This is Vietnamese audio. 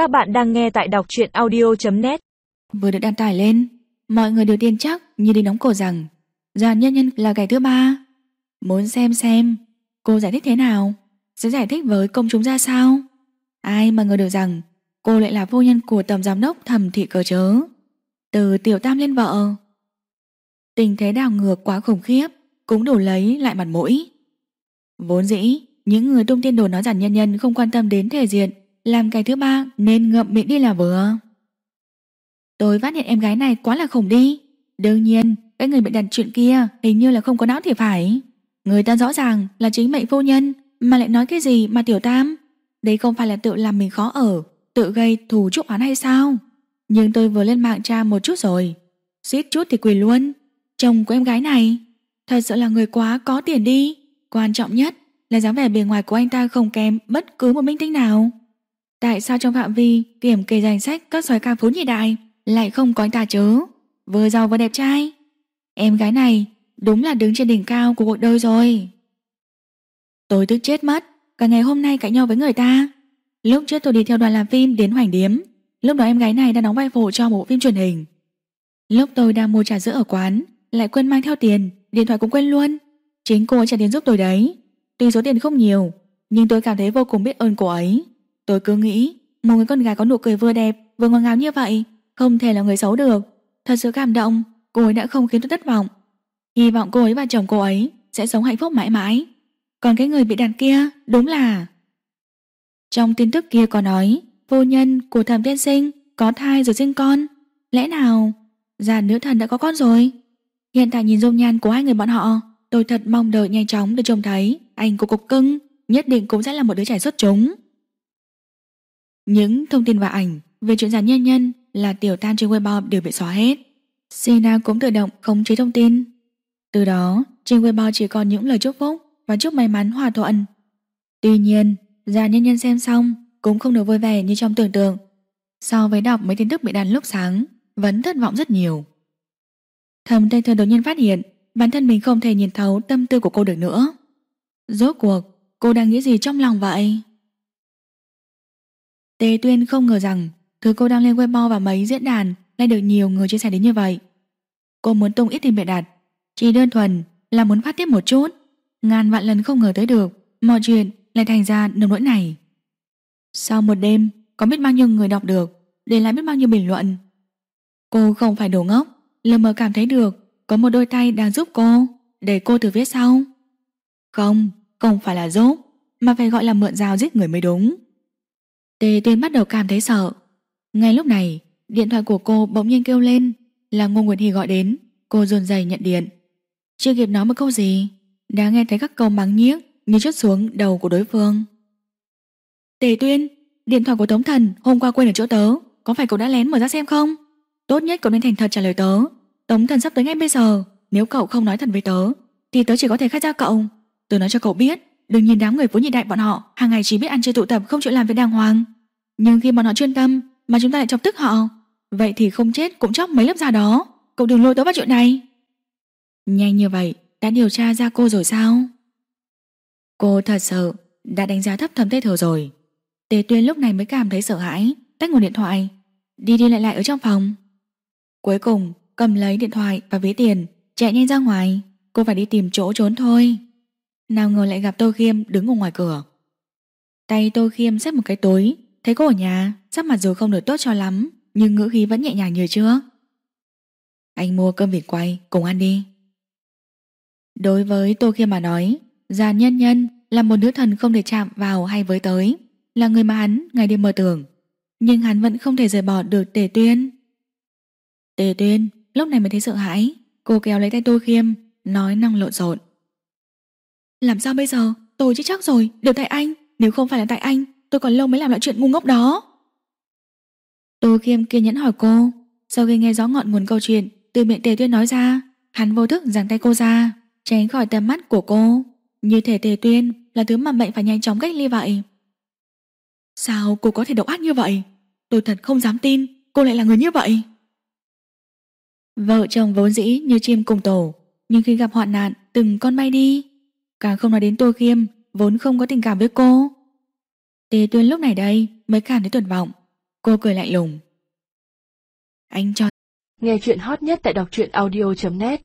Các bạn đang nghe tại đọc truyện audio.net Vừa được đăng tải lên, Mọi người đều tin chắc như đi đóng cổ rằng Giàn nhân nhân là kẻ thứ ba. Muốn xem xem Cô giải thích thế nào? Sẽ giải thích với công chúng ra sao? Ai mà ngờ được rằng Cô lại là vô nhân của tầm giám đốc thẩm thị cờ chớ, Từ tiểu tam lên vợ. Tình thế đảo ngược quá khủng khiếp, Cũng đủ lấy lại mặt mũi. Vốn dĩ, Những người tung tin đồn nói rằng nhân nhân không quan tâm đến thể diện làm cái thứ ba, nên ngậm miệng đi là vừa. Tôi phát hiện em gái này quá là khủng đi. Đương nhiên, Cái người bị đặt chuyện kia Hình như là không có não thì phải. Người ta rõ ràng là chính mệnh vô nhân, Mà lại nói cái gì mà tiểu tam? Đấy không phải là tự làm mình khó ở, Tự gây thù chúc oán hay sao? Nhưng tôi vừa lên mạng tra một chút rồi. Suýt chút thì quỳ luôn. Chồng của em gái này, Thật sự là người quá có tiền đi. Quan trọng nhất là dáng vẻ bề ngoài của anh ta không kém bất cứ một minh tinh nào. Tại sao trong phạm vi kiểm kê danh sách các xoài ca phú nhị đại lại không có anh ta chớ Vừa giàu vừa đẹp trai. Em gái này đúng là đứng trên đỉnh cao của cuộc đời rồi. Tôi tức chết mất. Cả ngày hôm nay cãi nhau với người ta. Lúc trước tôi đi theo đoàn làm phim đến Hoành Điếm. Lúc đó em gái này đang đóng vai phụ cho một bộ phim truyền hình. Lúc tôi đang mua trà sữa ở quán, Lại quên mang theo tiền, Điện thoại cũng quên luôn. Chính cô ấy trả tiền giúp tôi đấy. Tuy số tiền không nhiều, Nhưng tôi cảm thấy vô cùng biết ơn cô ấy. Tôi cứ nghĩ, Một người con gái có nụ cười vừa đẹp, Vừa ngon ngào như vậy, Không thể là người xấu được. Thật sự cảm động, Cô ấy đã không khiến tôi thất vọng. Hy vọng cô ấy và chồng cô ấy Sẽ sống hạnh phúc mãi mãi. Còn cái người bị đàn kia, đúng là Trong tin tức kia có nói Vô nhân của thẩm tiên sinh Có thai rồi sinh con. Lẽ nào già nữ thần đã có con rồi? Hiện tại nhìn dung nhan của hai người bọn họ, Tôi thật mong đợi nhanh chóng được trông thấy Anh của cục cưng, Nhất định cũng sẽ là một đứa trẻ xuất chúng. Những thông tin và ảnh Về chuyện giàn nhân nhân Là tiểu tan trên Weibo đều bị xóa hết. Sina cũng tự động khống chế thông tin. Từ đó trên Weibo chỉ còn những lời chúc phúc Và chúc may mắn hòa thuận. Tuy nhiên giàn nhân nhân xem xong Cũng không được vui vẻ như trong tưởng tượng. So với đọc mấy tin tức bị đàn lúc sáng Vẫn thất vọng rất nhiều. Thầm Tây Thừa đột nhiên phát hiện bản thân mình không thể nhìn thấu tâm tư của cô được nữa. Rốt cuộc, cô đang nghĩ gì trong lòng vậy? Tề Tuyên không ngờ rằng thứ cô đang lên Weibo và mấy diễn đàn lại được nhiều người chia sẻ đến như vậy. Cô muốn tung ít tiền bịa đặt, chỉ đơn thuần là muốn phát tiếp một chút. Ngàn vạn lần không ngờ tới được, mọi chuyện lại thành ra nồng nỗi này. Sau một đêm, có biết bao nhiêu người đọc được, để lại biết bao nhiêu bình luận. Cô không phải đồ ngốc, lờ mờ cảm thấy được có một đôi tay đang giúp cô Để cô từ phía sau Không, không phải là giúp Mà phải gọi là mượn dao giết người mới đúng Tề tuyên bắt đầu cảm thấy sợ. Ngay lúc này, Điện thoại của cô bỗng nhiên kêu lên, Là Ngô Nguyệt Hy gọi đến. Cô dồn dày nhận điện. Chưa kịp nói một câu gì, Đã nghe thấy các câu mắng nhiếc Như chút xuống đầu của đối phương. Tề tuyên, Điện thoại của Tống Thần hôm qua quên ở chỗ tớ, Có phải cậu đã lén mở ra xem không? Tốt nhất cậu nên thành thật trả lời tớ. Tống thần sắp tới ngay bây giờ, Nếu cậu không nói thật với tớ, Thì tớ chỉ có thể khai ra cậu. Tớ nói cho cậu biết Đừng nhìn đám người vốn nhị đại bọn họ hàng ngày chỉ biết ăn chơi tụ tập không chịu làm việc đàng hoàng. Nhưng khi bọn họ chuyên tâm Mà chúng ta lại chọc tức họ Vậy thì không chết cũng chóc mấy lớp da đó. Cậu đừng lôi tớ vào chuyện này. Nhanh như vậy đã điều tra ra cô rồi sao? Cô thật sự Đã đánh giá thấp thầm tê thừa rồi. Tề tuyên lúc này mới cảm thấy sợ hãi Tách nguồn điện thoại Đi đi lại lại ở trong phòng. Cuối cùng cầm lấy điện thoại và ví tiền, chạy nhanh ra ngoài. Cô phải đi tìm chỗ trốn thôi. Nào ngờ lại gặp Tô Khiêm đứng ở ngoài cửa. Tay Tô Khiêm xếp một cái túi, thấy cô ở nhà, sắc mặt dù không được tốt cho lắm, nhưng ngữ khí vẫn nhẹ nhàng như trước. Anh mua cơm vịt quay, cùng ăn đi. Đối với Tô Khiêm mà nói, già nhân nhân là một nữ thần không thể chạm vào hay với tới, là người mà hắn ngày đêm mơ tưởng. Nhưng hắn vẫn không thể rời bỏ được Tề Tuyên. Tề Tuyên, Lúc này mới thấy sợ hãi Cô kéo lấy tay Tô Khiêm Nói năng lộn xộn làm sao bây giờ? Tôi chết chắc rồi. Đều tại anh. Nếu không phải là tại anh, Tôi còn lâu mới làm lại chuyện ngu ngốc đó. Tô Khiêm kiên nhẫn hỏi cô. Sau khi nghe rõ ngọn nguồn câu chuyện, Từ miệng Tề Tuyên nói ra, Hắn vô thức giằng tay cô ra, Tránh khỏi tầm mắt của cô. Như thể Tề Tuyên là thứ mà mệnh phải nhanh chóng cách ly vậy. Sao cô có thể độc ác như vậy? Tôi thật không dám tin Cô lại là người như vậy. Vợ chồng vốn dĩ như chim cùng tổ, Nhưng khi gặp hoạn nạn, từng con bay đi. Càng không nói đến Tô Khiêm, Vốn không có tình cảm với cô. Tề tuyên lúc này đây mới cảm thấy tuyệt vọng. Cô cười lạnh lùng. Anh cho Nghe chuyện hot nhất tại đọc truyện audio.net